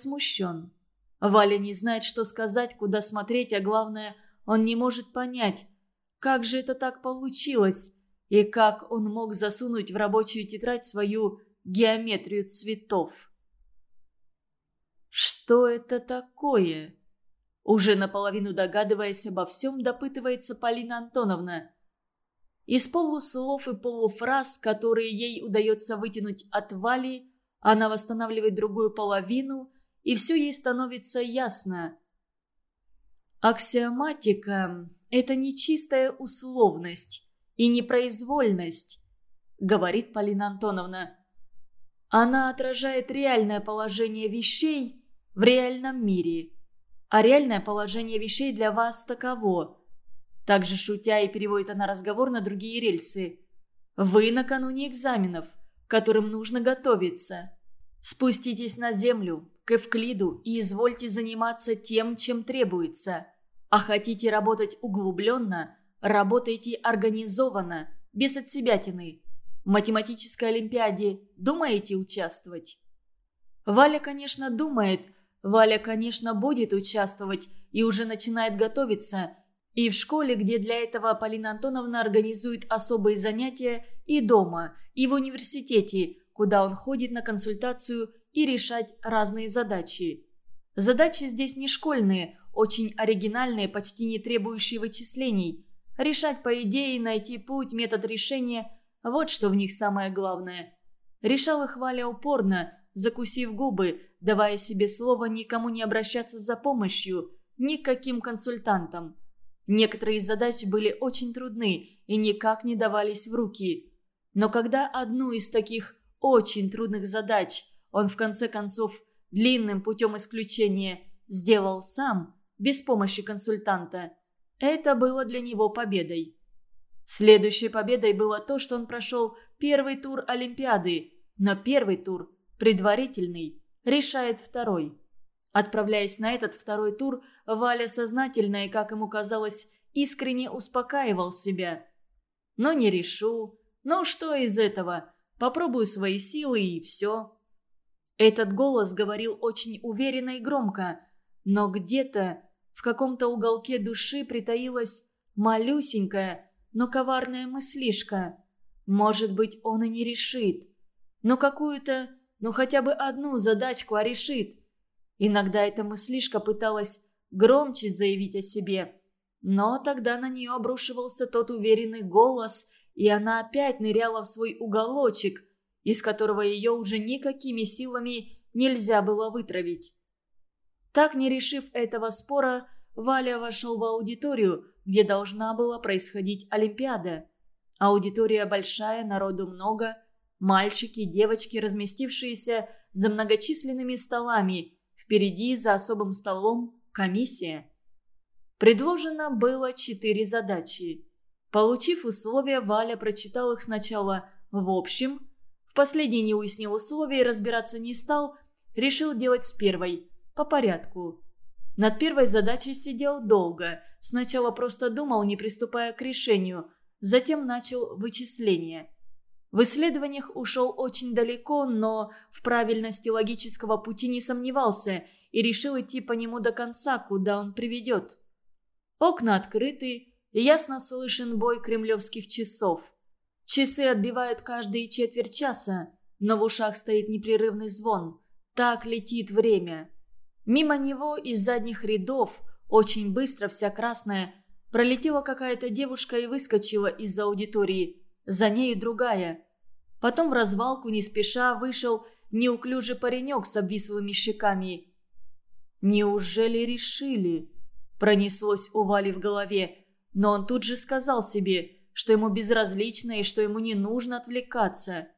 смущен. Валя не знает, что сказать, куда смотреть, а главное, он не может понять, как же это так получилось, и как он мог засунуть в рабочую тетрадь свою геометрию цветов. Что это такое? Уже наполовину догадываясь обо всем, допытывается Полина Антоновна. Из полуслов и полуфраз, которые ей удается вытянуть от Вали, она восстанавливает другую половину, и все ей становится ясно. Аксиоматика – это не чистая условность и не произвольность, говорит Полина Антоновна. Она отражает реальное положение вещей в реальном мире. А реальное положение вещей для вас таково. Также шутя и переводит она разговор на другие рельсы. Вы накануне экзаменов, к которым нужно готовиться. Спуститесь на землю, к Эвклиду и извольте заниматься тем, чем требуется. А хотите работать углубленно, работайте организованно, без отсебятины. В математической олимпиаде думаете участвовать? Валя, конечно, думает, Валя, конечно, будет участвовать и уже начинает готовиться. И в школе, где для этого Полина Антоновна организует особые занятия, и дома, и в университете, куда он ходит на консультацию и решать разные задачи. Задачи здесь не школьные, очень оригинальные, почти не требующие вычислений. Решать по идее, найти путь, метод решения – вот что в них самое главное. Решал их Валя упорно, закусив губы, давая себе слово никому не обращаться за помощью, ни к каким консультантам. Некоторые задачи были очень трудны и никак не давались в руки. Но когда одну из таких очень трудных задач он в конце концов длинным путем исключения сделал сам, без помощи консультанта, это было для него победой. Следующей победой было то, что он прошел первый тур Олимпиады, но первый тур, предварительный, решает второй. Отправляясь на этот второй тур, Валя сознательно и, как ему казалось, искренне успокаивал себя. «Но не решу. Ну что из этого? Попробую свои силы и все». Этот голос говорил очень уверенно и громко, но где-то в каком-то уголке души притаилась малюсенькая, но коварная мыслишка. Может быть, он и не решит. Но какую-то, ну хотя бы одну задачку, а решит. Иногда эта мыслишка пыталась громче заявить о себе. Но тогда на нее обрушивался тот уверенный голос, и она опять ныряла в свой уголочек, из которого ее уже никакими силами нельзя было вытравить. Так, не решив этого спора, Валя вошел в аудиторию, где должна была происходить Олимпиада. Аудитория большая, народу много. Мальчики, девочки, разместившиеся за многочисленными столами. Впереди, за особым столом, комиссия. Предложено было четыре задачи. Получив условия, Валя прочитал их сначала в общем. В последней не уяснил условия и разбираться не стал. Решил делать с первой, по порядку. Над первой задачей сидел долго. Сначала просто думал, не приступая к решению. Затем начал вычисление. В исследованиях ушел очень далеко, но в правильности логического пути не сомневался и решил идти по нему до конца, куда он приведет. Окна открыты, ясно слышен бой кремлевских часов. Часы отбивают каждые четверть часа, но в ушах стоит непрерывный звон. Так летит время. Мимо него из задних рядов, очень быстро, вся красная, пролетела какая-то девушка и выскочила из аудитории. За нею другая. Потом в развалку не спеша вышел неуклюжий паренек с обвислыми щеками. «Неужели решили?» Пронеслось у Вали в голове, но он тут же сказал себе, что ему безразлично и что ему не нужно отвлекаться.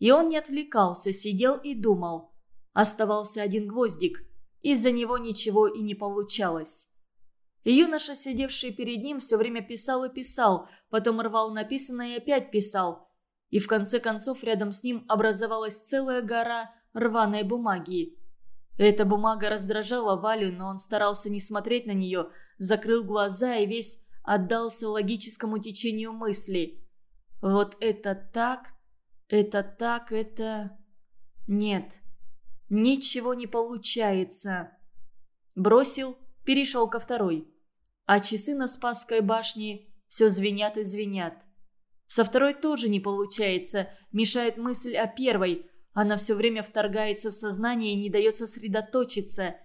И он не отвлекался, сидел и думал. Оставался один гвоздик – из-за него ничего и не получалось. юноша, сидевший перед ним, все время писал и писал, потом рвал написанное и опять писал. И в конце концов рядом с ним образовалась целая гора рваной бумаги. Эта бумага раздражала Валю, но он старался не смотреть на нее, закрыл глаза и весь отдался логическому течению мысли. Вот это так, это так, это... Нет, Ничего не получается. Бросил, перешел ко второй. А часы на Спасской башне все звенят и звенят. Со второй тоже не получается, мешает мысль о первой. Она все время вторгается в сознание и не дает сосредоточиться.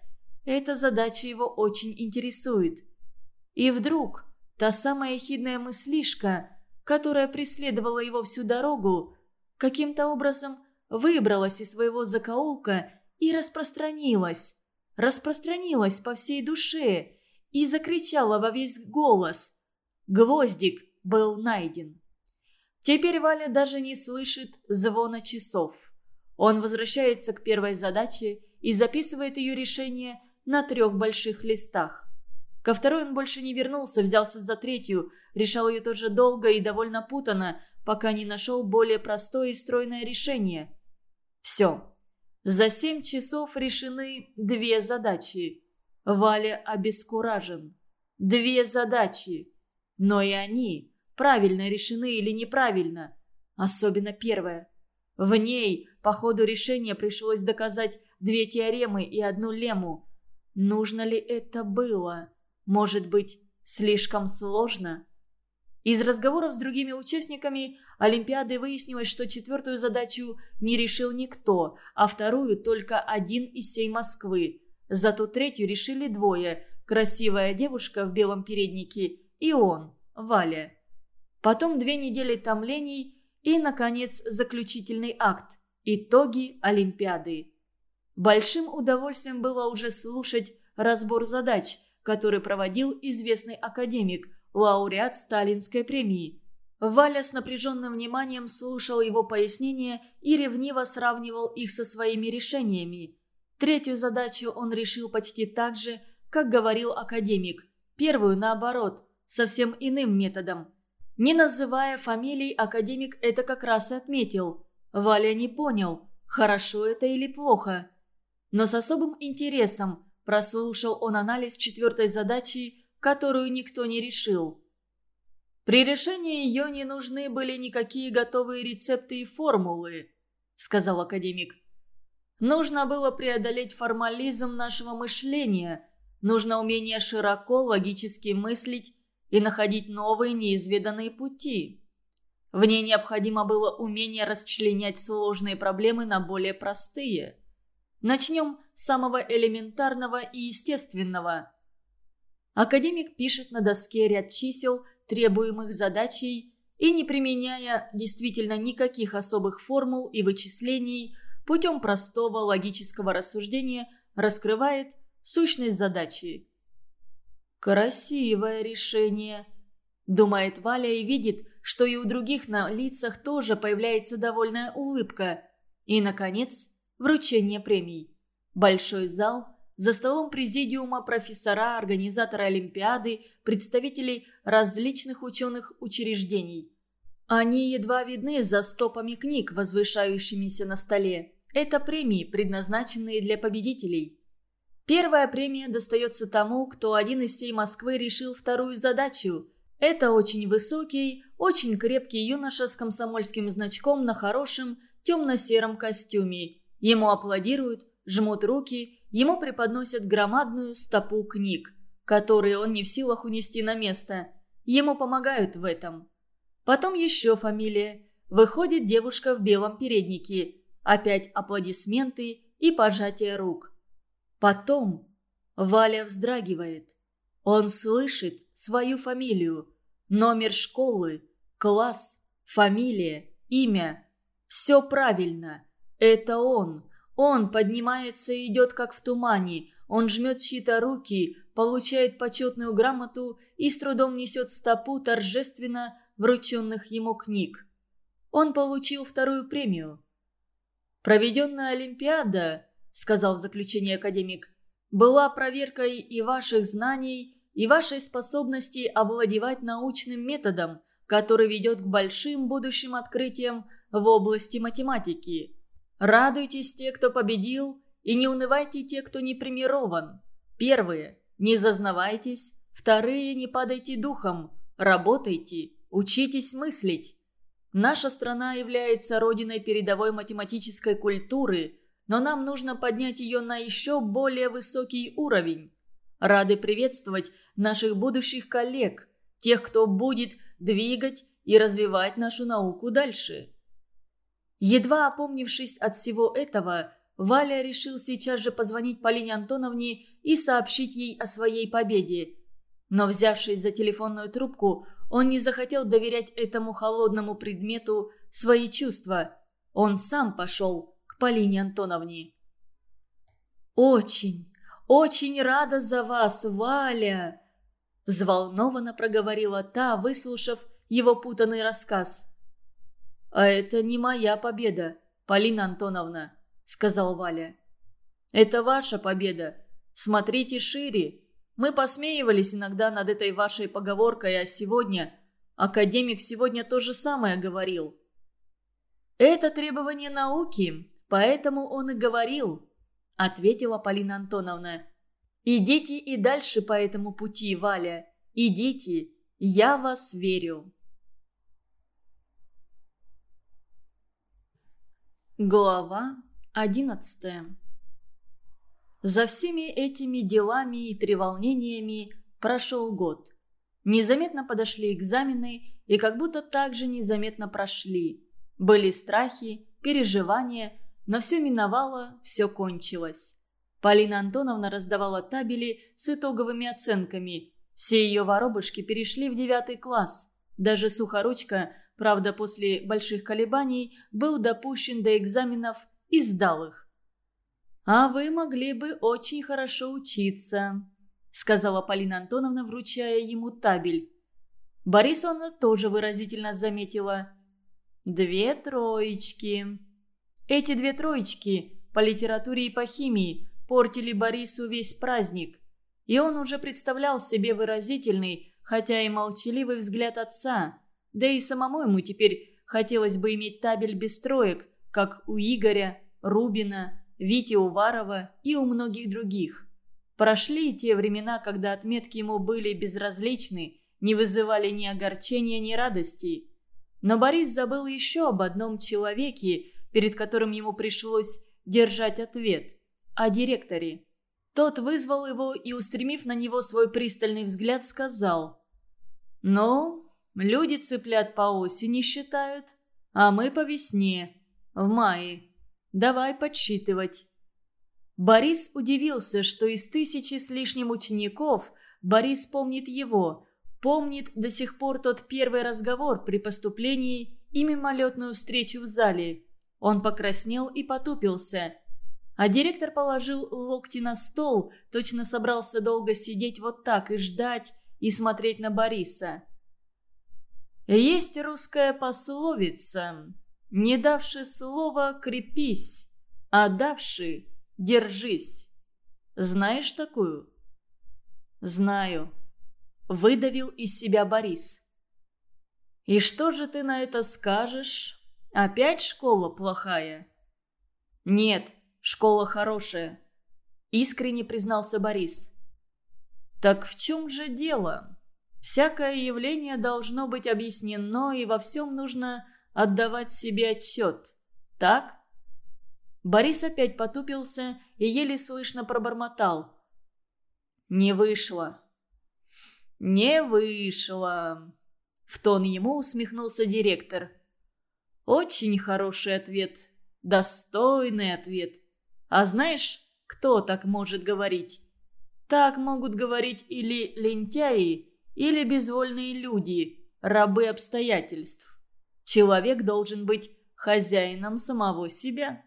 Эта задача его очень интересует. И вдруг та самая хидная мыслишка, которая преследовала его всю дорогу, каким-то образом выбралась из своего закоулка и распространилась. Распространилась по всей душе и закричала во весь голос. Гвоздик был найден. Теперь Валя даже не слышит звона часов. Он возвращается к первой задаче и записывает ее решение на трех больших листах. Ко второй он больше не вернулся, взялся за третью, решал ее тоже долго и довольно путано, пока не нашел более простое и стройное решение. Все. За семь часов решены две задачи. Валя обескуражен. Две задачи. Но и они правильно решены или неправильно. Особенно первая. В ней по ходу решения пришлось доказать две теоремы и одну лему. Нужно ли это было? Может быть, слишком сложно? Из разговоров с другими участниками Олимпиады выяснилось, что четвертую задачу не решил никто, а вторую только один из всей Москвы. Зато третью решили двое – красивая девушка в белом переднике и он, Валя. Потом две недели томлений и, наконец, заключительный акт – итоги Олимпиады. Большим удовольствием было уже слушать разбор задач, который проводил известный академик – лауреат Сталинской премии. Валя с напряженным вниманием слушал его пояснения и ревниво сравнивал их со своими решениями. Третью задачу он решил почти так же, как говорил академик. Первую, наоборот, совсем иным методом. Не называя фамилий, академик это как раз и отметил. Валя не понял, хорошо это или плохо. Но с особым интересом прослушал он анализ четвертой задачи которую никто не решил. При решении ее не нужны были никакие готовые рецепты и формулы, сказал академик. Нужно было преодолеть формализм нашего мышления, нужно умение широко логически мыслить и находить новые неизведанные пути. В ней необходимо было умение расчленять сложные проблемы на более простые. Начнем с самого элементарного и естественного. Академик пишет на доске ряд чисел, требуемых задачей, и, не применяя действительно никаких особых формул и вычислений, путем простого логического рассуждения раскрывает сущность задачи. «Красивое решение», – думает Валя и видит, что и у других на лицах тоже появляется довольная улыбка. И, наконец, вручение премий. Большой зал – за столом президиума профессора, организаторы Олимпиады, представителей различных ученых учреждений. Они едва видны за стопами книг, возвышающимися на столе. Это премии, предназначенные для победителей. Первая премия достается тому, кто один из всей Москвы решил вторую задачу. Это очень высокий, очень крепкий юноша с комсомольским значком на хорошем темно-сером костюме. Ему аплодируют, жмут руки ему преподносят громадную стопу книг, которые он не в силах унести на место. Ему помогают в этом. Потом еще фамилия. Выходит девушка в белом переднике. Опять аплодисменты и пожатие рук. Потом Валя вздрагивает. Он слышит свою фамилию, номер школы, класс, фамилия, имя. Все правильно. Это он. Он поднимается и идет как в тумане. Он жмет чьи-то руки, получает почетную грамоту и с трудом несет стопу торжественно врученных ему книг. Он получил вторую премию. «Проведенная Олимпиада», — сказал в заключении академик, «была проверкой и ваших знаний, и вашей способности овладевать научным методом, который ведет к большим будущим открытиям в области математики. Радуйтесь те, кто победил, и не унывайте те, кто не примирован. Первые – не зазнавайтесь, вторые – не падайте духом, работайте, учитесь мыслить. Наша страна является родиной передовой математической культуры. но нам нужно поднять ее на еще более высокий уровень. Рады приветствовать наших будущих коллег, тех, кто будет двигать и развивать нашу науку дальше. Едва опомнившись от всего этого, Валя решил сейчас же позвонить Полине Антоновне и сообщить ей о своей победе. Но взявшись за телефонную трубку, он не захотел доверять этому холодному предмету свои чувства. Он сам пошел к Полине Антоновне. «Очень, очень рада за вас, Валя!» Взволнованно проговорила та, выслушав его путанный рассказ. «А это не моя победа, Полина Антоновна», — сказал Валя. «Это ваша победа. Смотрите шире. Мы посмеивались иногда над этой вашей поговоркой, а сегодня... Академик сегодня то же самое говорил. Это требование науки, поэтому он и говорил, ответила Полина Антоновна. Идите и дальше по этому пути, Валя. Идите, я вас верю. Глава одиннадцатая За всеми этими делами и треволнениями прошел год. Незаметно подошли экзамены и как будто также незаметно прошли. Были страхи, переживания, но все миновало, все кончилось. Полина Антоновна раздавала табели с итоговыми оценками. Все ее воробушки перешли в девятый класс. Даже Сухоручка – правда, после больших колебаний, был допущен до экзаменов и сдал их. «А вы могли бы очень хорошо учиться», — сказала Полина Антоновна, вручая ему табель. Борисовна тоже выразительно заметила. «Две троечки». Эти две троечки по литературе и по химии портили Борису весь праздник. И он уже представлял себе выразительный, хотя и молчаливый взгляд отца. Да и самому ему теперь хотелось бы иметь табель без троек, как у Игоря, Рубина, Вити Уварова и у многих других. Прошли те времена, когда отметки ему были безразличны, не вызывали ни огорчения, ни радости. Но Борис забыл еще об одном человеке, перед которым ему пришлось держать ответ – о директоре. Тот вызвал его и, устремив на него свой пристальный взгляд, сказал «Ну, Люди цыплят по осени считают, а мы по весне, в мае. Давай подсчитывать». Борис удивился, что из тысячи с лишним учеников Борис помнит его, помнит до сих пор тот первый разговор при поступлении и мимолетную встречу в зале. Он покраснел и потупился. А директор положил локти на стол, точно собрался долго сидеть вот так и ждать, и смотреть на Бориса. Есть русская пословица «Не давши слова, крепись, а давши, держись». Знаешь такую? Знаю. Выдавил из себя Борис. И что же ты на это скажешь? Опять школа плохая? Нет, школа хорошая. Искренне признался Борис. Так в чем же дело? Всякое явление должно быть объяснено, и во всем нужно отдавать себе отчет. Так? Борис опять потупился и еле слышно пробормотал. «Не вышло». «Не вышло», — в тон ему усмехнулся директор. «Очень хороший ответ, достойный ответ. А знаешь, кто так может говорить? Так могут говорить или лентяи, или безвольные люди, рабы обстоятельств. Человек должен быть хозяином самого себя.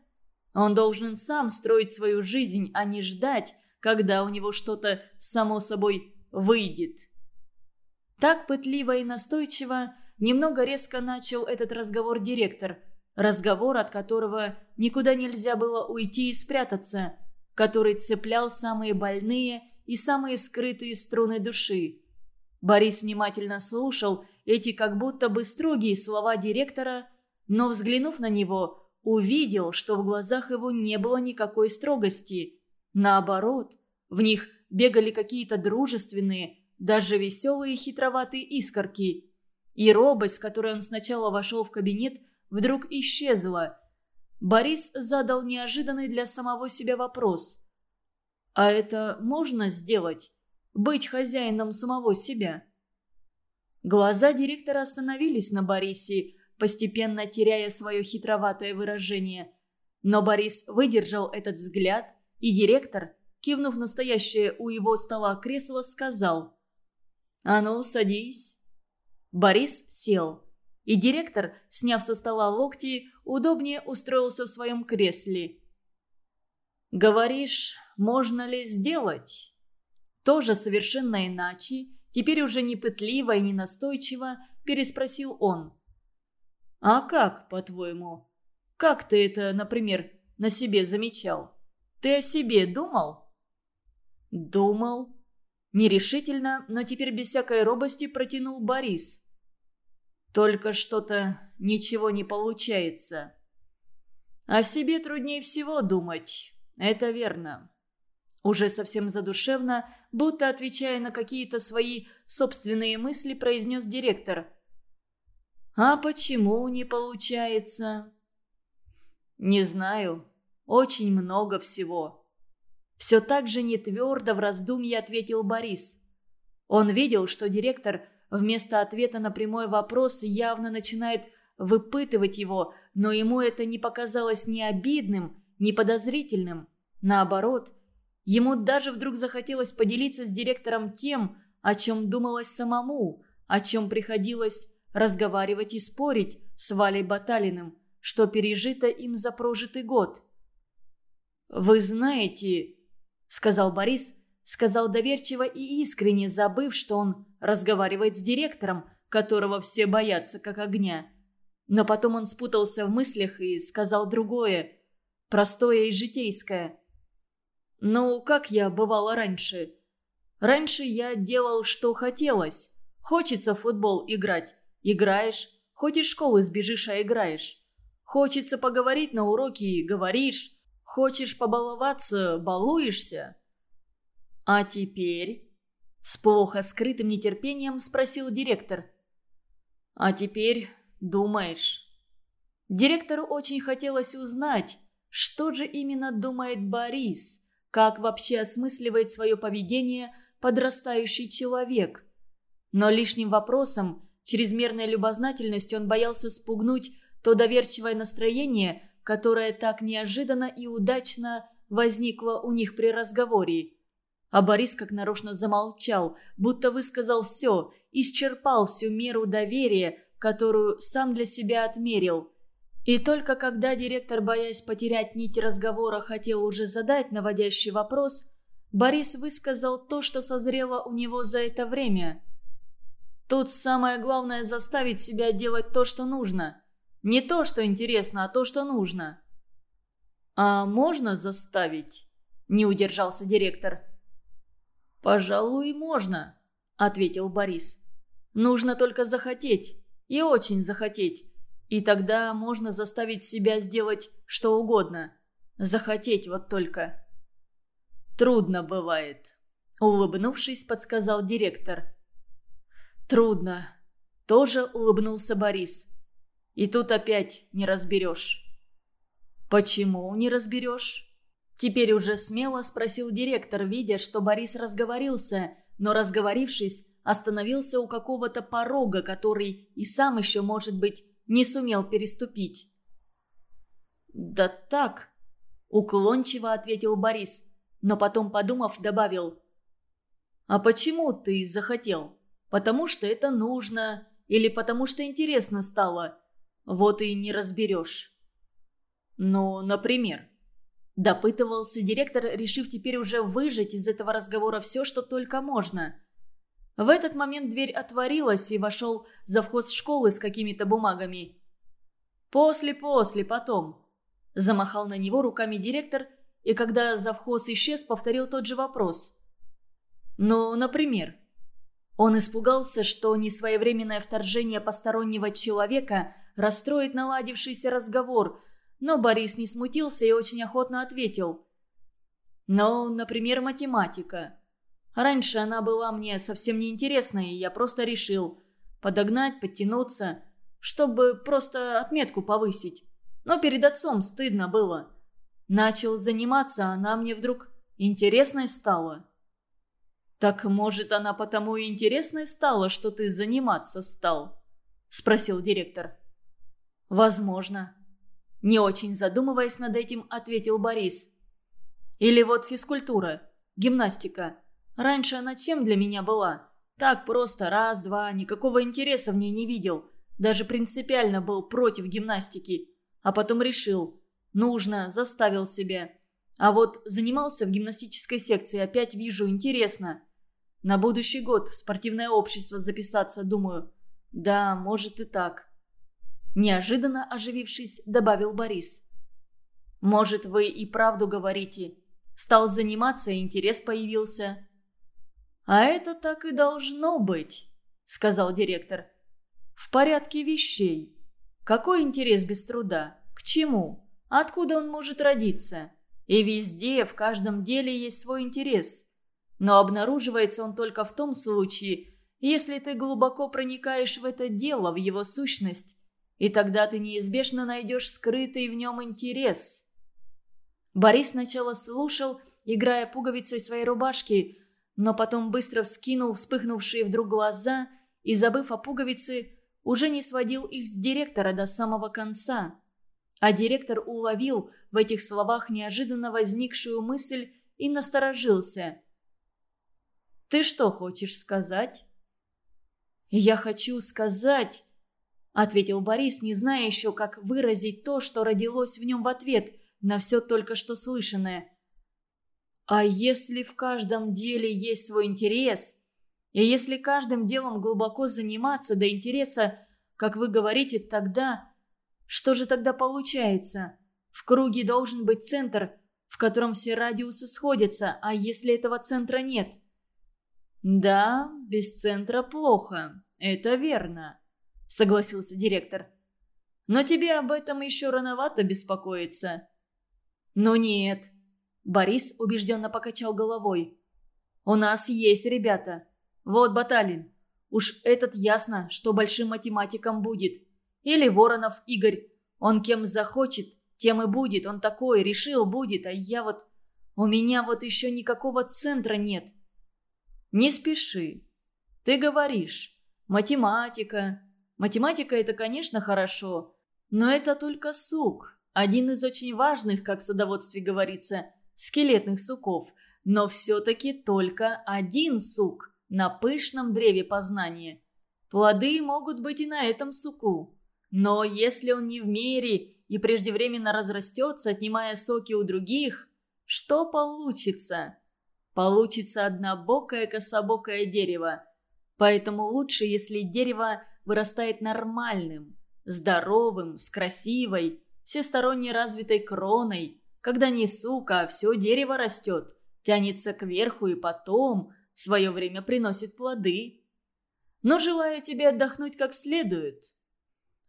Он должен сам строить свою жизнь, а не ждать, когда у него что-то само собой выйдет. Так пытливо и настойчиво, немного резко начал этот разговор директор. Разговор, от которого никуда нельзя было уйти и спрятаться, который цеплял самые больные и самые скрытые струны души. Борис внимательно слушал эти как будто бы строгие слова директора, но, взглянув на него, увидел, что в глазах его не было никакой строгости. Наоборот, в них бегали какие-то дружественные, даже веселые хитроватые искорки. И робость, с которой он сначала вошел в кабинет, вдруг исчезла. Борис задал неожиданный для самого себя вопрос. «А это можно сделать? Быть хозяином самого себя?» Глаза директора остановились на Борисе, постепенно теряя свое хитроватое выражение. Но Борис выдержал этот взгляд, и директор, кивнув настоящее у его стола кресло, сказал «А ну, садись». Борис сел, и директор, сняв со стола локти, удобнее устроился в своем кресле. «Говоришь, можно ли сделать?» Тоже совершенно иначе, теперь уже не пытливо и не настойчиво, переспросил он. «А как, по-твоему? Как ты это, например, на себе замечал? Ты о себе думал?» «Думал». Нерешительно, но теперь без всякой робости протянул Борис. «Только что-то ничего не получается». «О себе труднее всего думать, это верно». Уже совсем задушевно, будто отвечая на какие-то свои собственные мысли, произнес директор – «А почему не получается?» «Не знаю. Очень много всего». Все так же не твердо в раздумье ответил Борис. Он видел, что директор вместо ответа на прямой вопрос явно начинает выпытывать его, но ему это не показалось ни обидным, ни подозрительным. Наоборот, ему даже вдруг захотелось поделиться с директором тем, о чем думалось самому, о чем приходилось разговаривать и спорить с Валей Баталиным, что пережито им за прожитый год. «Вы знаете», — сказал Борис, сказал доверчиво и искренне, забыв, что он разговаривает с директором, которого все боятся как огня. Но потом он спутался в мыслях и сказал другое, простое и житейское. «Ну, как я бывала раньше? Раньше я делал, что хотелось. Хочется в футбол играть. Играешь, хоть из школы сбежишь, а играешь. Хочется поговорить на уроке говоришь. Хочешь побаловаться, балуешься. А теперь... С плохо скрытым нетерпением спросил директор. А теперь думаешь. Директору очень хотелось узнать, что же именно думает Борис, как вообще осмысливает свое поведение подрастающий человек. Но лишним вопросом Чрезмерной любознательностью он боялся спугнуть то доверчивое настроение, которое так неожиданно и удачно возникло у них при разговоре. А Борис как нарочно замолчал, будто высказал все, исчерпал всю меру доверия, которую сам для себя отмерил. И только когда директор, боясь потерять нить разговора, хотел уже задать наводящий вопрос, Борис высказал то, что созрело у него за это время – Тут самое главное заставить себя делать то, что нужно. Не то, что интересно, а то, что нужно. «А можно заставить?» – не удержался директор. «Пожалуй, можно», – ответил Борис. «Нужно только захотеть. И очень захотеть. И тогда можно заставить себя сделать что угодно. Захотеть вот только». «Трудно бывает», – улыбнувшись, подсказал директор. «Трудно», – тоже улыбнулся Борис. «И тут опять не разберешь». «Почему не разберешь?» Теперь уже смело спросил директор, видя, что Борис разговорился, но, разговорившись, остановился у какого-то порога, который и сам еще, может быть, не сумел переступить. «Да так», – уклончиво ответил Борис, но потом, подумав, добавил. «А почему ты захотел?» потому что это нужно или потому что интересно стало. Вот и не разберешь. Ну, например. Допытывался директор, решив теперь уже выжать из этого разговора все, что только можно. В этот момент дверь отворилась, и вошел завхоз школы с какими-то бумагами. «После, после, потом», – замахал на него руками директор, и когда завхоз исчез, повторил тот же вопрос. «Ну, например». Он испугался, что несвоевременное вторжение постороннего человека расстроит наладившийся разговор, но Борис не смутился и очень охотно ответил. «Ну, например, математика. Раньше она была мне совсем неинтересной, и я просто решил подогнать, подтянуться, чтобы просто отметку повысить. Но перед отцом стыдно было. Начал заниматься, а она мне вдруг интересной стала. «Так, может, она потому и интересной стала, что ты заниматься стал?» – спросил директор. «Возможно». Не очень задумываясь над этим, ответил Борис. «Или вот физкультура, гимнастика. Раньше она чем для меня была? Так просто, раз-два, никакого интереса в ней не видел. Даже принципиально был против гимнастики. А потом решил. Нужно, заставил себя. А вот занимался в гимнастической секции, опять вижу, интересно. На будущий год в спортивное общество записаться, думаю. Да, может и так. Неожиданно оживившись, добавил Борис. «Может, вы и правду говорите. Стал заниматься, интерес появился». «А это так и должно быть», — сказал директор. «В порядке вещей. Какой интерес без труда? К чему? Откуда он может родиться? И везде, в каждом деле есть свой интерес. Но обнаруживается он только в том случае, если ты глубоко проникаешь в это дело, в его сущность, и тогда ты неизбежно найдешь скрытый в нем интерес. Борис сначала слушал, играя пуговицей своей рубашки, но потом быстро вскинул вспыхнувшие вдруг глаза и, забыв о пуговице, уже не сводил их с директора до самого конца. А директор уловил в этих словах неожиданно возникшую мысль и насторожился. «Ты что хочешь сказать?» «Я хочу сказать...» ответил Борис, не зная еще, как выразить то, что родилось в нем в ответ на все только что слышанное. А если в каждом деле есть свой интерес, и если каждым делом глубоко заниматься до интереса, как вы говорите, тогда... Что же тогда получается? В круге должен быть центр, в котором все радиусы сходятся, а если этого центра нет? Да, без центра плохо, это верно согласился директор. «Но тебе об этом еще рановато беспокоиться». «Ну нет», – Борис убежденно покачал головой. «У нас есть ребята. Вот Баталин. Уж этот ясно, что большим математиком будет. Или Воронов Игорь. Он кем захочет, тем и будет. Он такой, решил, будет. А я вот... У меня вот еще никакого центра нет». «Не спеши. Ты говоришь. Математика, Математика – это, конечно, хорошо, но это только сук. Один из очень важных, как в садоводстве говорится, скелетных суков. Но все-таки только один сук на пышном древе познания. Плоды могут быть и на этом суку. Но если он не в мере и преждевременно разрастется, отнимая соки у других, что получится? Получится однобокое кособокое дерево. Поэтому лучше, если дерево вырастает нормальным, здоровым, с красивой, всесторонне развитой кроной, когда не сука, а все дерево растет, тянется кверху и потом в свое время приносит плоды. Но желаю тебе отдохнуть как следует.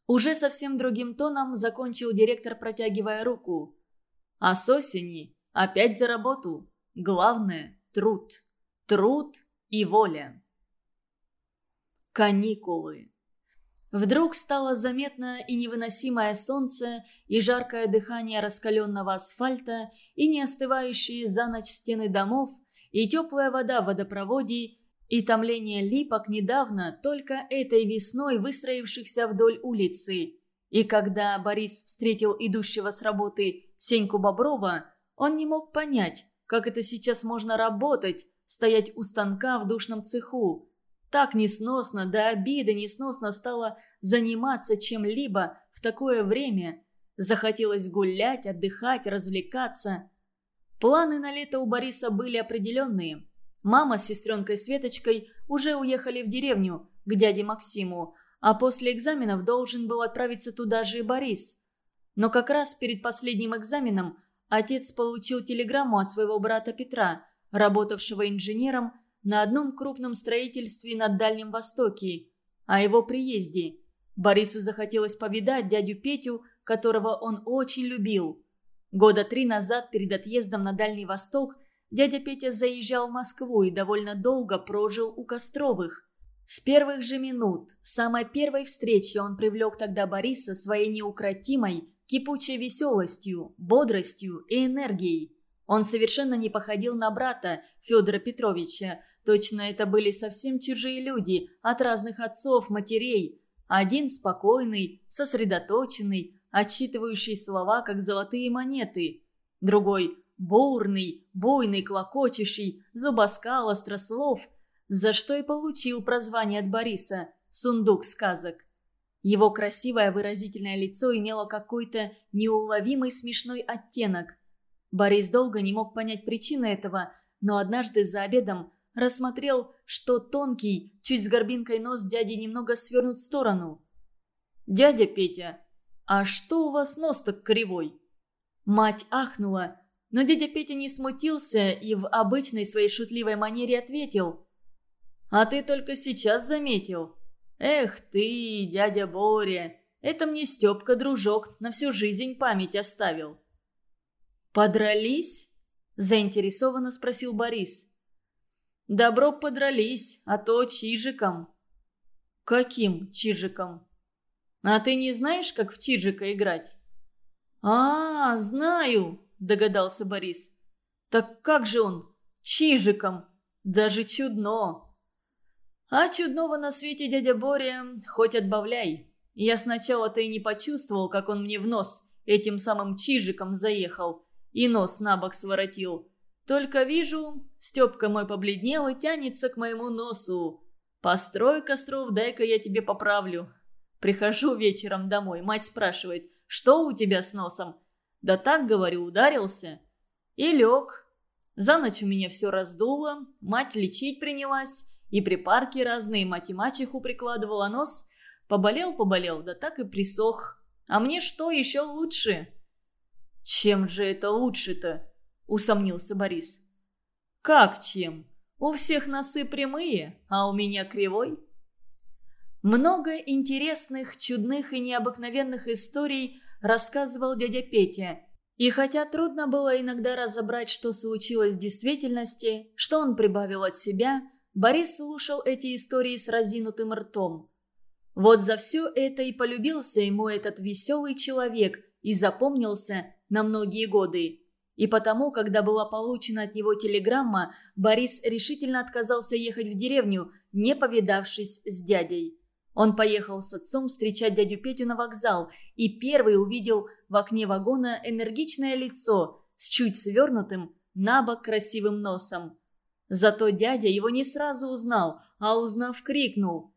Уже совсем другим тоном закончил директор, протягивая руку. А с осени опять за работу. Главное – труд. Труд и воля. Каникулы. Вдруг стало заметно и невыносимое солнце, и жаркое дыхание раскаленного асфальта, и не остывающие за ночь стены домов, и теплая вода в водопроводе, и томление липок недавно, только этой весной выстроившихся вдоль улицы. И когда Борис встретил идущего с работы Сеньку Боброва, он не мог понять, как это сейчас можно работать, стоять у станка в душном цеху, так несносно, до обиды несносно стало заниматься чем-либо в такое время. Захотелось гулять, отдыхать, развлекаться. Планы на лето у Бориса были определенные. Мама с сестренкой Светочкой уже уехали в деревню к дяде Максиму, а после экзаменов должен был отправиться туда же и Борис. Но как раз перед последним экзаменом отец получил телеграмму от своего брата Петра, работавшего инженером на одном крупном строительстве на Дальнем Востоке, о его приезде. Борису захотелось повидать дядю Петю, которого он очень любил. Года три назад, перед отъездом на Дальний Восток, дядя Петя заезжал в Москву и довольно долго прожил у Костровых. С первых же минут, самой первой встречи он привлек тогда Бориса своей неукротимой, кипучей веселостью, бодростью и энергией. Он совершенно не походил на брата Федора Петровича. Точно это были совсем чужие люди, от разных отцов, матерей. Один спокойный, сосредоточенный, отчитывающий слова, как золотые монеты. Другой бурный, буйный, клокочущий, зубоскал, острослов, за что и получил прозвание от Бориса «Сундук сказок». Его красивое выразительное лицо имело какой-то неуловимый смешной оттенок. Борис долго не мог понять причины этого, но однажды за обедом рассмотрел, что тонкий, чуть с горбинкой нос дяди немного свернут в сторону. «Дядя Петя, а что у вас нос так кривой?» Мать ахнула, но дядя Петя не смутился и в обычной своей шутливой манере ответил. «А ты только сейчас заметил. Эх ты, дядя Боря, это мне Степка, дружок, на всю жизнь память оставил». «Подрались?» – заинтересованно спросил Борис. «Добро подрались, а то чижиком». «Каким чижиком?» «А ты не знаешь, как в чижика играть?» «А, знаю!» – догадался Борис. «Так как же он? Чижиком! Даже чудно!» А чудного на свете дядя Боря хоть отбавляй. Я сначала-то и не почувствовал, как он мне в нос этим самым чижиком заехал и нос на бок своротил. Только вижу, Степка мой побледнел и тянется к моему носу. «Построй, Костров, дай-ка я тебе поправлю». Прихожу вечером домой, мать спрашивает, что у тебя с носом? Да так, говорю, ударился. И лег. За ночь у меня все раздуло, мать лечить принялась, и припарки разные, мать и мачеху прикладывала нос. Поболел-поболел, да так и присох. А мне что еще лучше? Чем же это лучше-то? Усомнился Борис. Как чем? У всех носы прямые, а у меня кривой. Много интересных, чудных и необыкновенных историй рассказывал дядя Петя. И хотя трудно было иногда разобрать, что случилось в действительности, что он прибавил от себя – Борис слушал эти истории с разинутым ртом. Вот за все это и полюбился ему этот веселый человек и запомнился на многие годы. И потому, когда была получена от него телеграмма, Борис решительно отказался ехать в деревню, не повидавшись с дядей. Он поехал с отцом встречать дядю Петю на вокзал и первый увидел в окне вагона энергичное лицо с чуть свернутым на бок красивым носом. Зато дядя его не сразу узнал, а узнав, крикнул.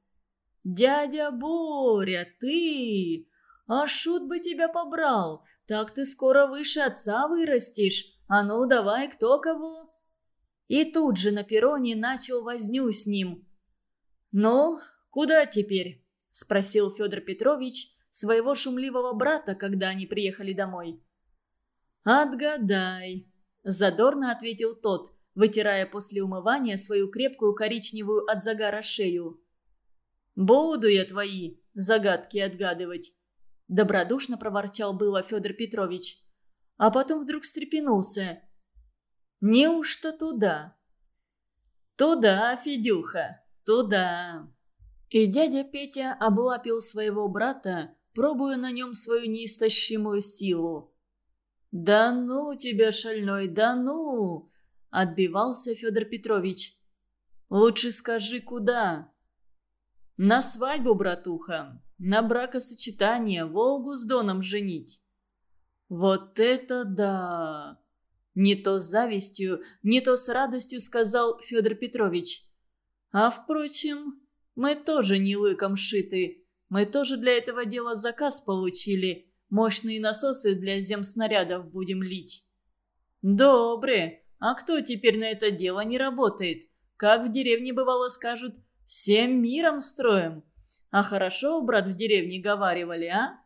«Дядя Боря, ты! А шут бы тебя побрал! Так ты скоро выше отца вырастешь! А ну, давай, кто кого!» И тут же на перроне начал возню с ним. «Ну, куда теперь?» – спросил Федор Петрович своего шумливого брата, когда они приехали домой. «Отгадай», – задорно ответил тот – вытирая после умывания свою крепкую коричневую от загара шею. «Буду я твои загадки отгадывать», – добродушно проворчал было Федор Петрович. А потом вдруг встрепенулся. «Неужто туда?» «Туда, Федюха, туда!» И дядя Петя облапил своего брата, пробуя на нем свою неистощимую силу. «Да ну тебя, шальной, да ну! Отбивался Федор Петрович. «Лучше скажи, куда?» «На свадьбу, братуха. На бракосочетание Волгу с Доном женить». «Вот это да!» Не то с завистью, не то с радостью сказал Федор Петрович. «А впрочем, мы тоже не лыком шиты. Мы тоже для этого дела заказ получили. Мощные насосы для земснарядов будем лить». «Добре. А кто теперь на это дело не работает? Как в деревне бывало скажут, всем миром строим. А хорошо, брат, в деревне говаривали, а?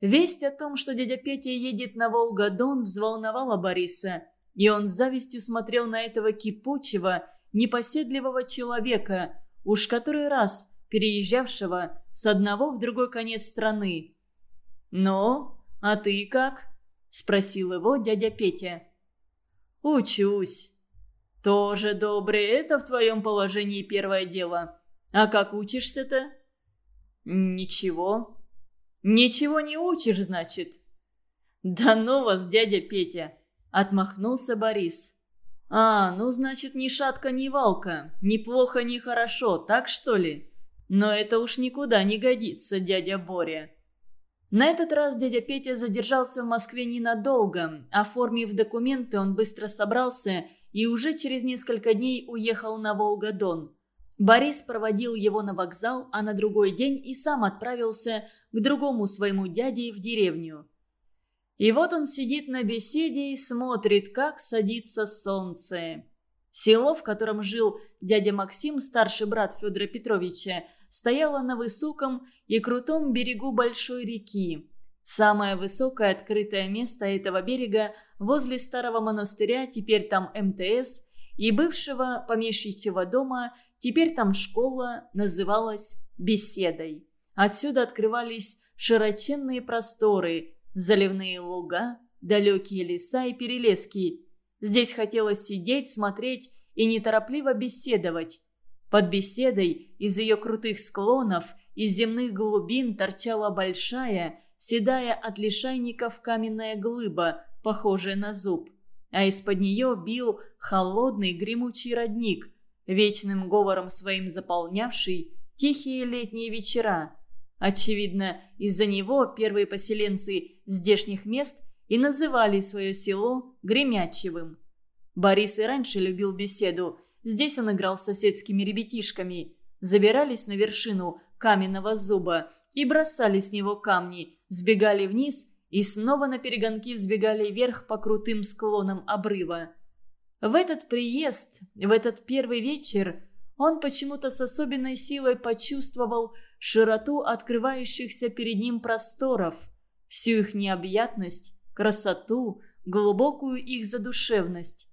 Весть о том, что дядя Петя едет на Волгодон, взволновала Бориса, и он с завистью смотрел на этого кипучего, непоседливого человека, уж который раз переезжавшего с одного в другой конец страны. «Ну, а ты как?» – спросил его дядя Петя. «Учусь». «Тоже добрый, это в твоем положении первое дело. А как учишься-то?» «Ничего». «Ничего не учишь, значит?» «Да ну вас, дядя Петя!» – отмахнулся Борис. «А, ну значит, ни шатка, ни валка, ни плохо, ни хорошо, так что ли? Но это уж никуда не годится, дядя Боря». На этот раз дядя Петя задержался в Москве ненадолго. Оформив документы, он быстро собрался и уже через несколько дней уехал на Волгодон. Борис проводил его на вокзал, а на другой день и сам отправился к другому своему дяде в деревню. И вот он сидит на беседе и смотрит, как садится солнце. Село, в котором жил дядя Максим, старший брат Федора Петровича, стояло на высоком и крутом берегу большой реки. Самое высокое открытое место этого берега возле старого монастыря, теперь там МТС, и бывшего помещичьего дома, теперь там школа, называлась «Беседой». Отсюда открывались широченные просторы – Заливные луга, далекие леса и перелески. Здесь хотелось сидеть, смотреть и неторопливо беседовать. Под беседой из ее крутых склонов, из земных глубин торчала большая, седая от лишайников каменная глыба, похожая на зуб. А из-под нее бил холодный гремучий родник, вечным говором своим заполнявший тихие летние вечера. Очевидно, из-за него первые поселенцы здешних мест и называли свое село Гремячевым. Борис и раньше любил беседу. Здесь он играл с соседскими ребятишками. Забирались на вершину каменного зуба и бросали с него камни, сбегали вниз и снова на перегонки взбегали вверх по крутым склонам обрыва. В этот приезд, в этот первый вечер он почему-то с особенной силой почувствовал, широту открывающихся перед ним просторов, всю их необъятность, красоту, глубокую их задушевность.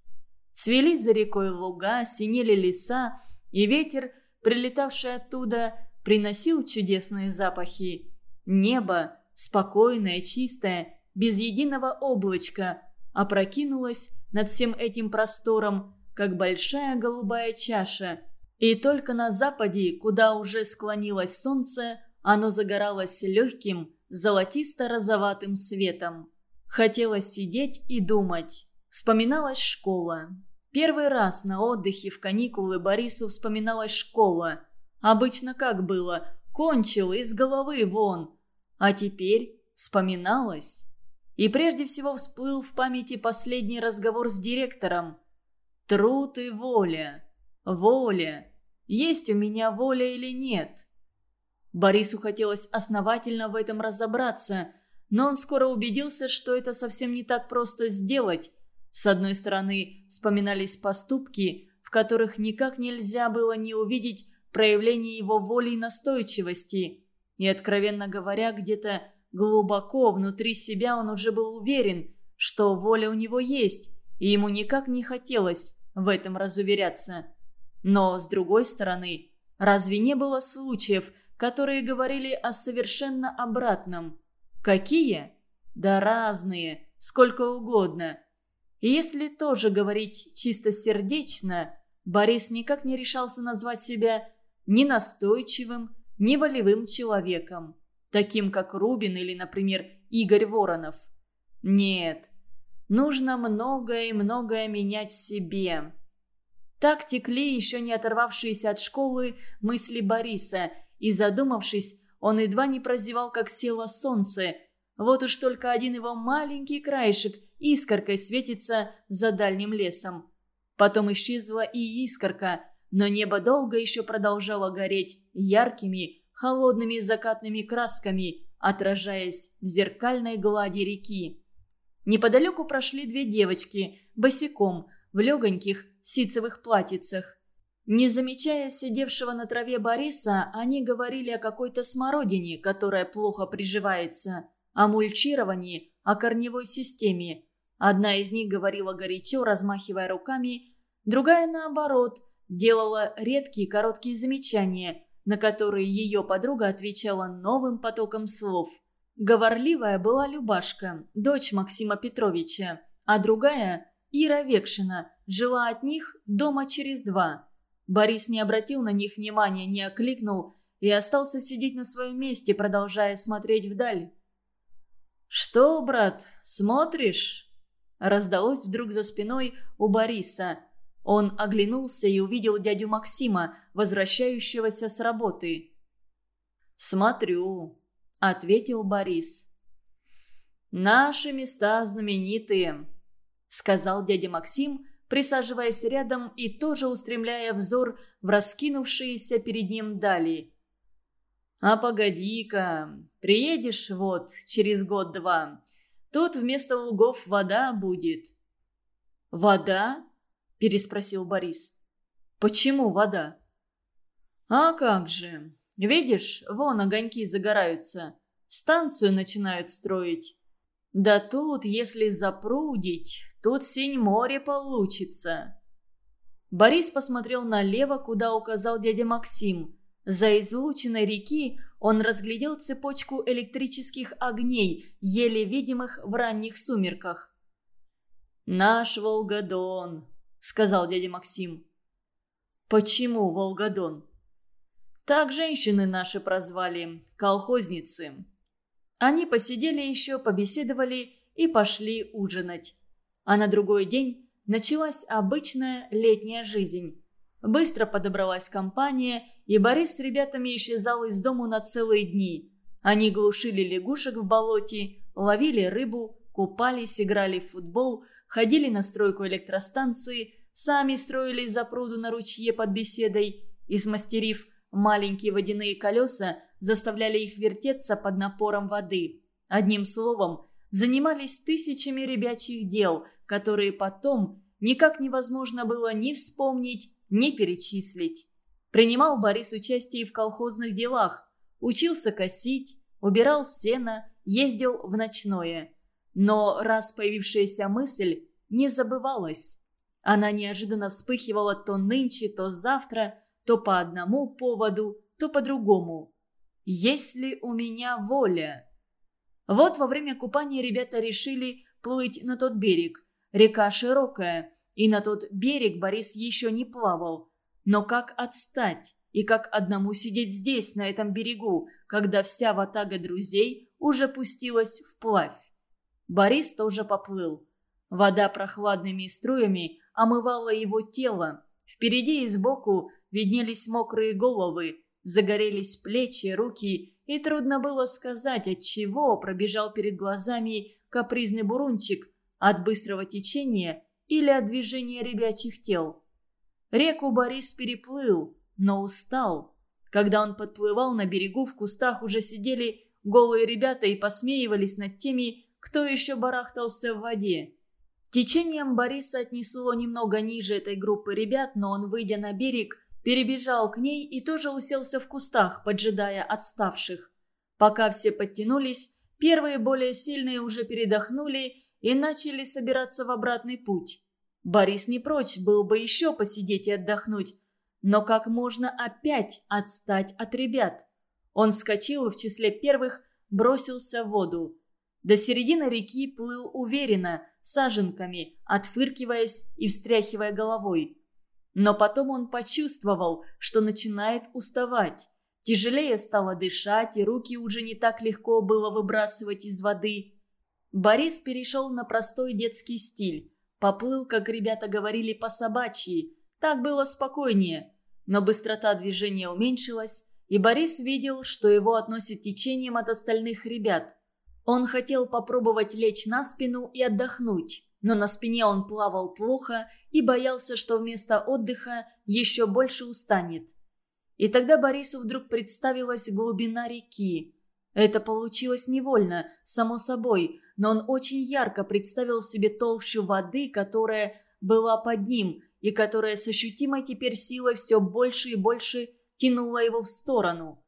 Цвели за рекой луга, синели леса, и ветер, прилетавший оттуда, приносил чудесные запахи. Небо, спокойное, чистое, без единого облачка, опрокинулось над всем этим простором, как большая голубая чаша – и только на западе, куда уже склонилось солнце, оно загоралось легким, золотисто-розоватым светом. Хотелось сидеть и думать. Вспоминалась школа. Первый раз на отдыхе в каникулы Борису вспоминалась школа. Обычно как было? Кончил из головы вон. А теперь вспоминалось. И прежде всего всплыл в памяти последний разговор с директором. Труд и воля. Воля. Есть у меня воля или нет? Борису хотелось основательно в этом разобраться, но он скоро убедился, что это совсем не так просто сделать. С одной стороны, вспоминались поступки, в которых никак нельзя было не увидеть проявление его воли и настойчивости. И, откровенно говоря, где-то глубоко внутри себя он уже был уверен, что воля у него есть, и ему никак не хотелось в этом разуверяться. Но, с другой стороны, разве не было случаев, которые говорили о совершенно обратном? Какие? Да разные, сколько угодно. И если тоже говорить чисто сердечно, Борис никак не решался назвать себя ни настойчивым, ни волевым человеком, таким как Рубин или, например, Игорь Воронов. Нет, нужно многое и многое менять в себе. Так текли еще не оторвавшиеся от школы мысли Бориса, и задумавшись, он едва не прозевал, как село солнце. Вот уж только один его маленький краешек искоркой светится за дальним лесом. Потом исчезла и искорка, но небо долго еще продолжало гореть яркими, холодными закатными красками, отражаясь в зеркальной глади реки. Неподалеку прошли две девочки, босиком, в легоньких ситцевых платьицах. Не замечая сидевшего на траве Бориса, они говорили о какой-то смородине, которая плохо приживается, о мульчировании, о корневой системе. Одна из них говорила горячо, размахивая руками, другая, наоборот, делала редкие короткие замечания, на которые ее подруга отвечала новым потоком слов. Говорливая была Любашка, дочь Максима Петровича, а другая Ира Векшина жила от них дома через два. Борис не обратил на них внимания, не окликнул и остался сидеть на своем месте, продолжая смотреть вдаль. «Что, брат, смотришь?» Раздалось вдруг за спиной у Бориса. Он оглянулся и увидел дядю Максима, возвращающегося с работы. «Смотрю», — ответил Борис. «Наши места знаменитые», — сказал дядя Максим, присаживаясь рядом и тоже устремляя взор в раскинувшиеся перед ним дали. «А погоди-ка, приедешь вот через год-два, тут вместо лугов вода будет». «Вода?» – переспросил Борис. «Почему вода?» «А как же, видишь, вон огоньки загораются, станцию начинают строить». Да тут, если запрудить, тут синь море получится. Борис посмотрел налево, куда указал дядя Максим. За излученной реки он разглядел цепочку электрических огней, еле видимых в ранних сумерках. «Наш Волгодон», — сказал дядя Максим. «Почему Волгодон?» «Так женщины наши прозвали, колхозницы. Они посидели еще, побеседовали и пошли ужинать. А на другой день началась обычная летняя жизнь. Быстро подобралась компания, и Борис с ребятами исчезал из дому на целые дни. Они глушили лягушек в болоте, ловили рыбу, купались, играли в футбол, ходили на стройку электростанции, сами строили запруду на ручье под беседой и, смастерив маленькие водяные колеса, заставляли их вертеться под напором воды. Одним словом, занимались тысячами ребячьих дел, которые потом никак невозможно было ни вспомнить, ни перечислить. Принимал Борис участие в колхозных делах, учился косить, убирал сено, ездил в ночное. Но раз появившаяся мысль не забывалась. Она неожиданно вспыхивала то нынче, то завтра, то по одному поводу, то по другому. Есть ли у меня воля? Вот во время купания ребята решили плыть на тот берег. Река широкая, и на тот берег Борис еще не плавал. Но как отстать? И как одному сидеть здесь, на этом берегу, когда вся ватага друзей уже пустилась вплавь? Борис тоже поплыл. Вода прохладными струями омывала его тело. Впереди и сбоку виднелись мокрые головы, Загорелись плечи, руки, и трудно было сказать, от чего пробежал перед глазами капризный бурунчик, от быстрого течения или от движения ребячих тел. Реку Борис переплыл, но устал. Когда он подплывал на берегу, в кустах уже сидели голые ребята и посмеивались над теми, кто еще барахтался в воде. Течением Бориса отнесло немного ниже этой группы ребят, но он, выйдя на берег, перебежал к ней и тоже уселся в кустах, поджидая отставших. Пока все подтянулись, первые более сильные уже передохнули и начали собираться в обратный путь. Борис не прочь был бы еще посидеть и отдохнуть, но как можно опять отстать от ребят? Он вскочил и в числе первых бросился в воду. До середины реки плыл уверенно, саженками, отфыркиваясь и встряхивая головой. Но потом он почувствовал, что начинает уставать. Тяжелее стало дышать, и руки уже не так легко было выбрасывать из воды. Борис перешел на простой детский стиль. Поплыл, как ребята говорили, по собачьи. Так было спокойнее. Но быстрота движения уменьшилась, и Борис видел, что его относит течением от остальных ребят. Он хотел попробовать лечь на спину и отдохнуть но на спине он плавал плохо и боялся, что вместо отдыха еще больше устанет. И тогда Борису вдруг представилась глубина реки. Это получилось невольно, само собой, но он очень ярко представил себе толщу воды, которая была под ним и которая с ощутимой теперь силой все больше и больше тянула его в сторону.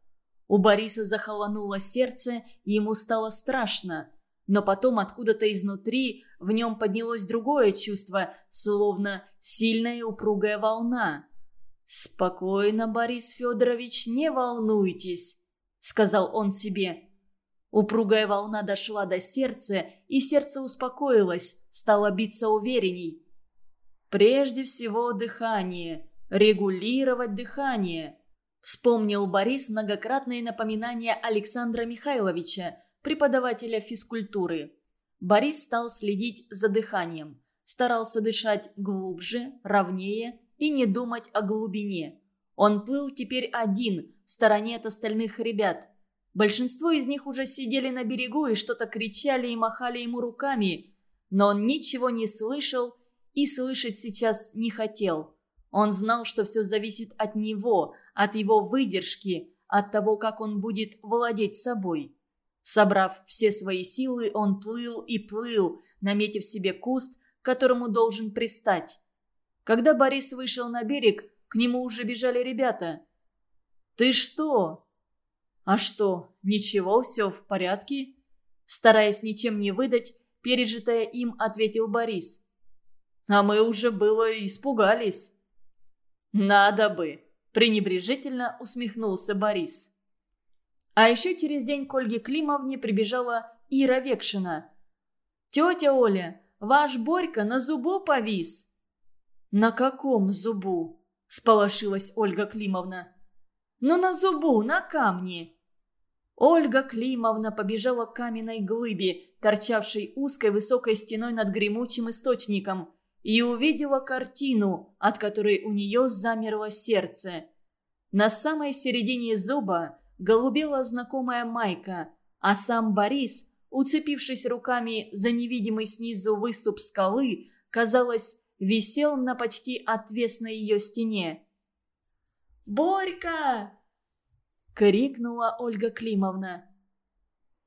У Бориса захолонуло сердце, и ему стало страшно. Но потом откуда-то изнутри в нем поднялось другое чувство, словно сильная упругая волна. «Спокойно, Борис Федорович, не волнуйтесь», — сказал он себе. Упругая волна дошла до сердца, и сердце успокоилось, стало биться уверенней. «Прежде всего дыхание, регулировать дыхание», — вспомнил Борис многократные напоминания Александра Михайловича, преподавателя физкультуры. Борис стал следить за дыханием. Старался дышать глубже, ровнее и не думать о глубине. Он плыл теперь один, в стороне от остальных ребят. Большинство из них уже сидели на берегу и что-то кричали и махали ему руками. Но он ничего не слышал и слышать сейчас не хотел. Он знал, что все зависит от него, от его выдержки, от того, как он будет владеть собой. Собрав все свои силы, он плыл и плыл, наметив себе куст, к которому должен пристать. Когда Борис вышел на берег, к нему уже бежали ребята. «Ты что?» «А что, ничего, все в порядке?» Стараясь ничем не выдать, пережитое им ответил Борис. «А мы уже было испугались». «Надо бы!» – пренебрежительно усмехнулся Борис. А еще через день к Ольге Климовне прибежала Ира Векшина. «Тетя Оля, ваш Борька на зубу повис!» «На каком зубу?» – сполошилась Ольга Климовна. «Ну на зубу, на камне!» Ольга Климовна побежала к каменной глыбе, торчавшей узкой высокой стеной над гремучим источником – и увидела картину, от которой у нее замерло сердце. На самой середине зуба голубела знакомая майка, а сам Борис, уцепившись руками за невидимый снизу выступ скалы, казалось, висел на почти отвесной ее стене. «Борька!» — крикнула Ольга Климовна.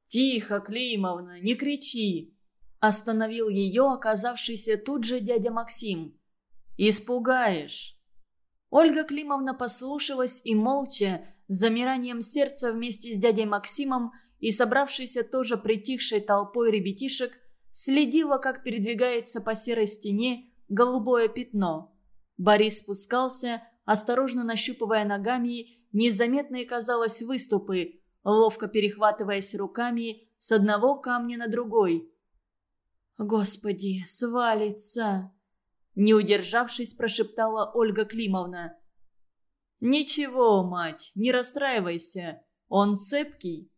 «Тихо, Климовна, не кричи!» Остановил ее оказавшийся тут же дядя Максим. «Испугаешь!» Ольга Климовна послушалась и молча, с замиранием сердца вместе с дядей Максимом и собравшейся тоже притихшей толпой ребятишек, следила, как передвигается по серой стене голубое пятно. Борис спускался, осторожно нащупывая ногами незаметные, казалось, выступы, ловко перехватываясь руками с одного камня на другой. «Господи, свалится!» Не удержавшись, прошептала Ольга Климовна. «Ничего, мать, не расстраивайся. Он цепкий».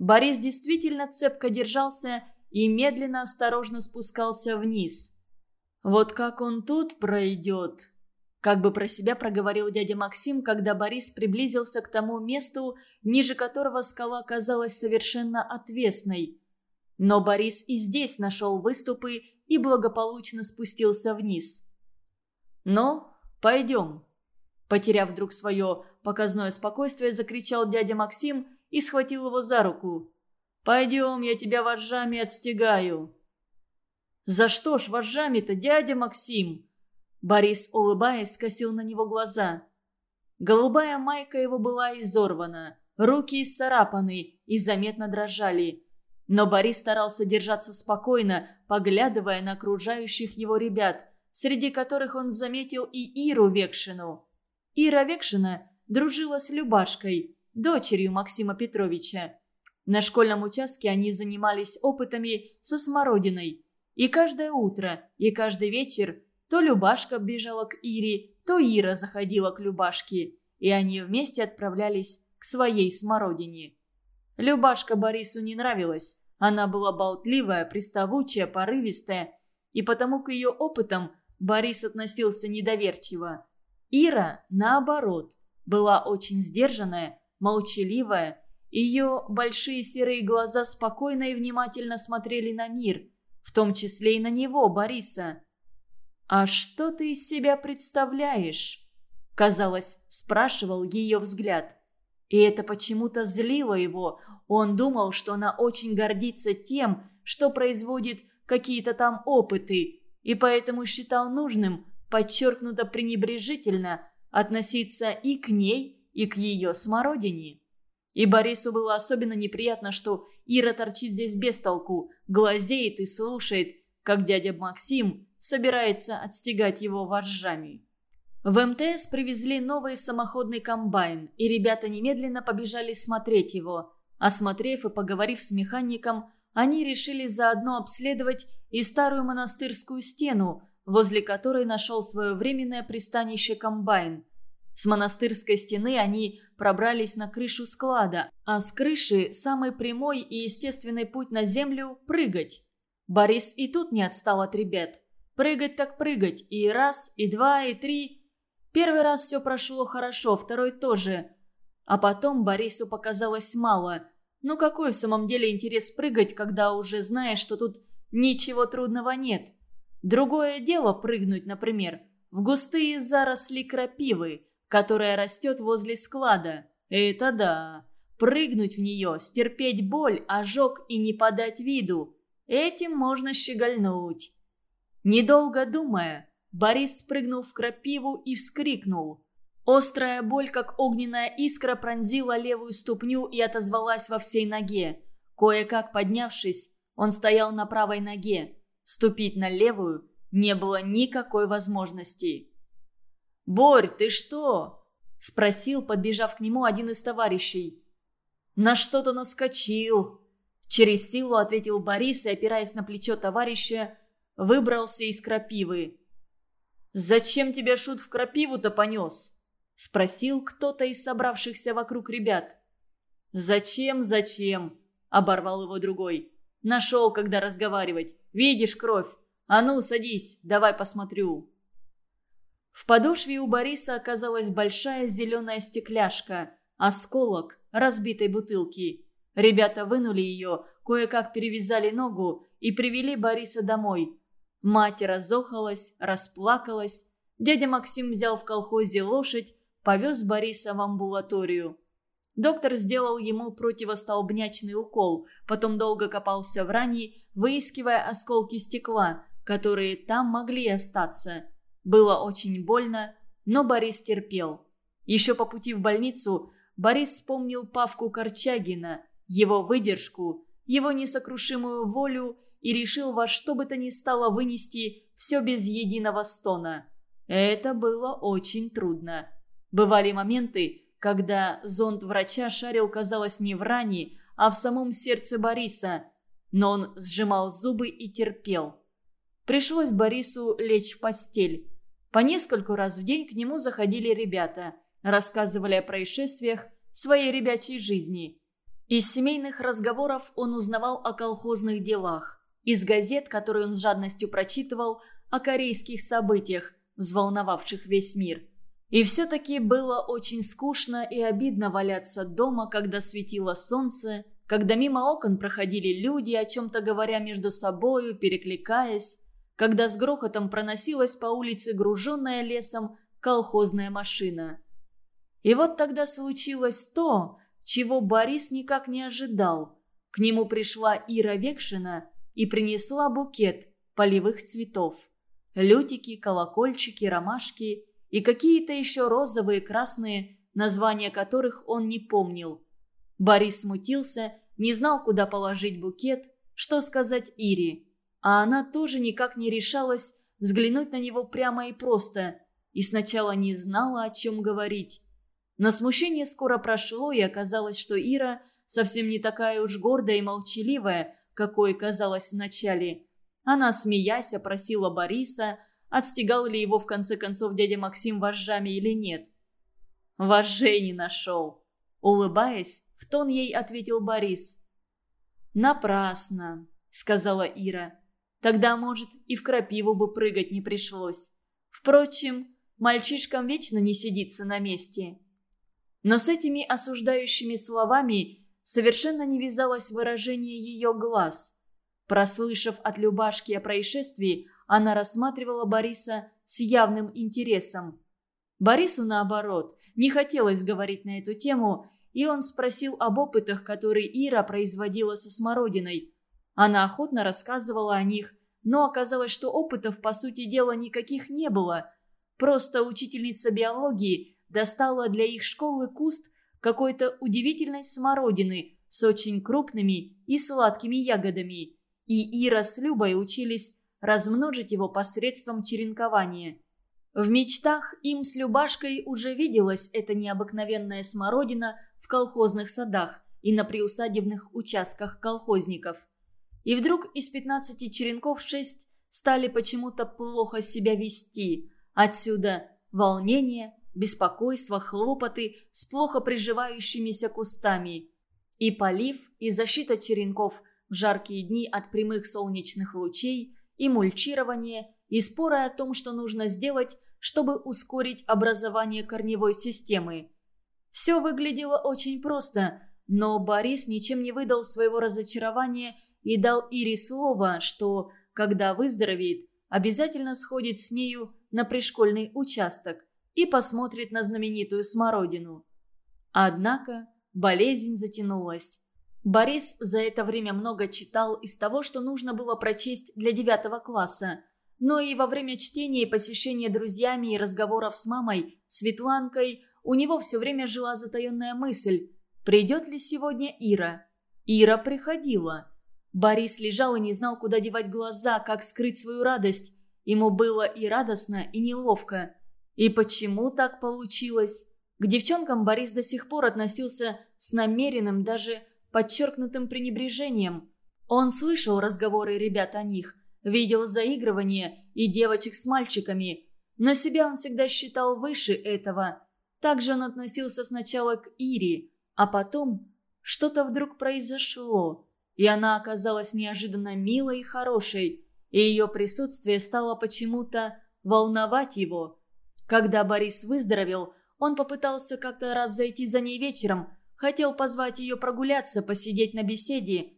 Борис действительно цепко держался и медленно осторожно спускался вниз. «Вот как он тут пройдет?» Как бы про себя проговорил дядя Максим, когда Борис приблизился к тому месту, ниже которого скала казалась совершенно отвесной. Но Борис и здесь нашел выступы и благополучно спустился вниз. «Ну, пойдем», – потеряв вдруг свое показное спокойствие, закричал дядя Максим и схватил его за руку. «Пойдем, я тебя вожжами отстегаю». «За что ж вожжами-то, дядя Максим?» Борис, улыбаясь, скосил на него глаза. Голубая майка его была изорвана, руки исцарапаны и заметно дрожали. Но Борис старался держаться спокойно, поглядывая на окружающих его ребят, среди которых он заметил и Иру Векшину. Ира Векшина дружила с Любашкой, дочерью Максима Петровича. На школьном участке они занимались опытами со смородиной. И каждое утро, и каждый вечер то Любашка бежала к Ире, то Ира заходила к Любашке, и они вместе отправлялись к своей смородине. Любашка Борису не нравилась. Она была болтливая, приставучая, порывистая, и потому к ее опытам Борис относился недоверчиво. Ира, наоборот, была очень сдержанная, молчаливая. Ее большие серые глаза спокойно и внимательно смотрели на мир, в том числе и на него, Бориса. «А что ты из себя представляешь?» Казалось, спрашивал ее взгляд. И это почему-то злило его. Он думал, что она очень гордится тем, что производит какие-то там опыты, и поэтому считал нужным подчеркнуто пренебрежительно относиться и к ней, и к ее смородине. И Борису было особенно неприятно, что Ира торчит здесь без толку, глазеет и слушает, как дядя Максим собирается отстегать его вожжами. В МТС привезли новый самоходный комбайн, и ребята немедленно побежали смотреть его. Осмотрев и поговорив с механиком, они решили заодно обследовать и старую монастырскую стену, возле которой нашел свое временное пристанище комбайн. С монастырской стены они пробрались на крышу склада, а с крыши самый прямой и естественный путь на землю – прыгать. Борис и тут не отстал от ребят. Прыгать так прыгать, и раз, и два, и три. Первый раз все прошло хорошо, второй тоже. А потом Борису показалось мало. Ну какой в самом деле интерес прыгать, когда уже знаешь, что тут ничего трудного нет? Другое дело прыгнуть, например, в густые заросли крапивы – которая растет возле склада. Это да. Прыгнуть в нее, стерпеть боль, ожог и не подать виду. Этим можно щегольнуть. Недолго думая, Борис спрыгнул в крапиву и вскрикнул. Острая боль, как огненная искра, пронзила левую ступню и отозвалась во всей ноге. Кое-как поднявшись, он стоял на правой ноге. Ступить на левую не было никакой возможности. «Борь, ты что?» – спросил, подбежав к нему один из товарищей. «На что-то наскочил», – через силу ответил Борис и, опираясь на плечо товарища, выбрался из крапивы. «Зачем тебя шут в крапиву-то понес?» – спросил кто-то из собравшихся вокруг ребят. «Зачем, зачем?» – оборвал его другой. «Нашел, когда разговаривать. Видишь кровь? А ну, садись, давай посмотрю». В подошве у Бориса оказалась большая зеленая стекляшка, осколок разбитой бутылки. Ребята вынули ее, кое-как перевязали ногу и привели Бориса домой. Мать разохалась, расплакалась. Дядя Максим взял в колхозе лошадь, повез Бориса в амбулаторию. Доктор сделал ему противостолбнячный укол, потом долго копался в ране, выискивая осколки стекла, которые там могли остаться. Было очень больно, но Борис терпел. Еще по пути в больницу Борис вспомнил Павку Корчагина, его выдержку, его несокрушимую волю и решил во что бы то ни стало вынести все без единого стона. Это было очень трудно. Бывали моменты, когда зонд врача шарил, казалось, не в ране, а в самом сердце Бориса. Но он сжимал зубы и терпел. Пришлось Борису лечь в постель. По нескольку раз в день к нему заходили ребята, рассказывали о происшествиях своей ребячей жизни. Из семейных разговоров он узнавал о колхозных делах. Из газет, которые он с жадностью прочитывал, о корейских событиях, взволновавших весь мир. И все-таки было очень скучно и обидно валяться дома, когда светило солнце, когда мимо окон проходили люди, о чем-то говоря между собою, перекликаясь, когда с грохотом проносилась по улице груженная лесом колхозная машина. И вот тогда случилось то, чего Борис никак не ожидал. К нему пришла Ира Векшина и принесла букет полевых цветов. Лютики, колокольчики, ромашки и какие-то еще розовые, красные, названия которых он не помнил. Борис смутился, не знал, куда положить букет, что сказать Ире а она тоже никак не решалась взглянуть на него прямо и просто, и сначала не знала, о чем говорить. Но смущение скоро прошло, и оказалось, что Ира совсем не такая уж гордая и молчаливая, какой казалось вначале. Она, смеясь, опросила Бориса, отстегал ли его в конце концов дядя Максим вожжами или нет. «Вожжей не нашел», — улыбаясь, в тон ей ответил Борис. «Напрасно», — сказала Ира. Тогда, может, и в крапиву бы прыгать не пришлось. Впрочем, мальчишкам вечно не сидится на месте. Но с этими осуждающими словами совершенно не вязалось выражение ее глаз. Прослышав от Любашки о происшествии, она рассматривала Бориса с явным интересом. Борису, наоборот, не хотелось говорить на эту тему, и он спросил об опытах, которые Ира производила со смородиной, она охотно рассказывала о них, но оказалось, что опытов, по сути дела, никаких не было. Просто учительница биологии достала для их школы куст какой-то удивительной смородины с очень крупными и сладкими ягодами. И Ира с Любой учились размножить его посредством черенкования. В мечтах им с Любашкой уже виделась эта необыкновенная смородина в колхозных садах и на приусадебных участках колхозников – и вдруг из 15 черенков 6 стали почему-то плохо себя вести. Отсюда волнение, беспокойство, хлопоты с плохо приживающимися кустами. И полив, и защита черенков в жаркие дни от прямых солнечных лучей, и мульчирование, и споры о том, что нужно сделать, чтобы ускорить образование корневой системы. Все выглядело очень просто, но Борис ничем не выдал своего разочарования и дал Ире слово, что, когда выздоровеет, обязательно сходит с нею на пришкольный участок и посмотрит на знаменитую смородину. Однако болезнь затянулась. Борис за это время много читал из того, что нужно было прочесть для девятого класса. Но и во время чтения и посещения друзьями и разговоров с мамой, Светланкой, у него все время жила затаенная мысль, придет ли сегодня Ира. Ира приходила. Борис лежал и не знал, куда девать глаза, как скрыть свою радость. Ему было и радостно, и неловко. И почему так получилось? К девчонкам Борис до сих пор относился с намеренным, даже подчеркнутым пренебрежением. Он слышал разговоры ребят о них, видел заигрывание и девочек с мальчиками, но себя он всегда считал выше этого. Также он относился сначала к Ире, а потом что-то вдруг произошло, и она оказалась неожиданно милой и хорошей, и ее присутствие стало почему-то волновать его. Когда Борис выздоровел, он попытался как-то раз зайти за ней вечером, хотел позвать ее прогуляться, посидеть на беседе.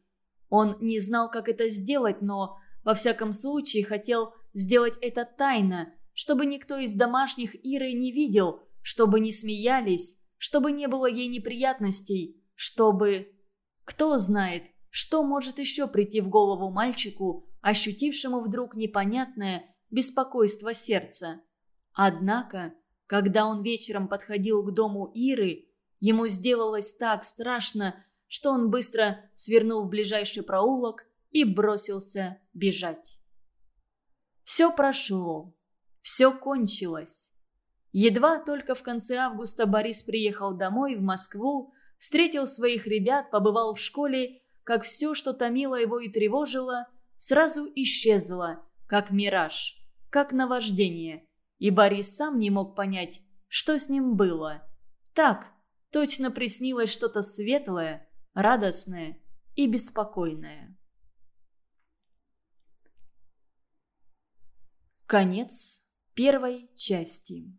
Он не знал, как это сделать, но, во всяком случае, хотел сделать это тайно, чтобы никто из домашних Иры не видел – чтобы не смеялись, чтобы не было ей неприятностей, чтобы... Кто знает, что может еще прийти в голову мальчику, ощутившему вдруг непонятное беспокойство сердца. Однако, когда он вечером подходил к дому Иры, ему сделалось так страшно, что он быстро свернул в ближайший проулок и бросился бежать. Все прошло, все кончилось. Едва только в конце августа Борис приехал домой, в Москву, встретил своих ребят, побывал в школе, как все, что томило его и тревожило, сразу исчезло, как мираж, как наваждение. И Борис сам не мог понять, что с ним было. Так, точно приснилось что-то светлое, радостное и беспокойное. Конец первой части.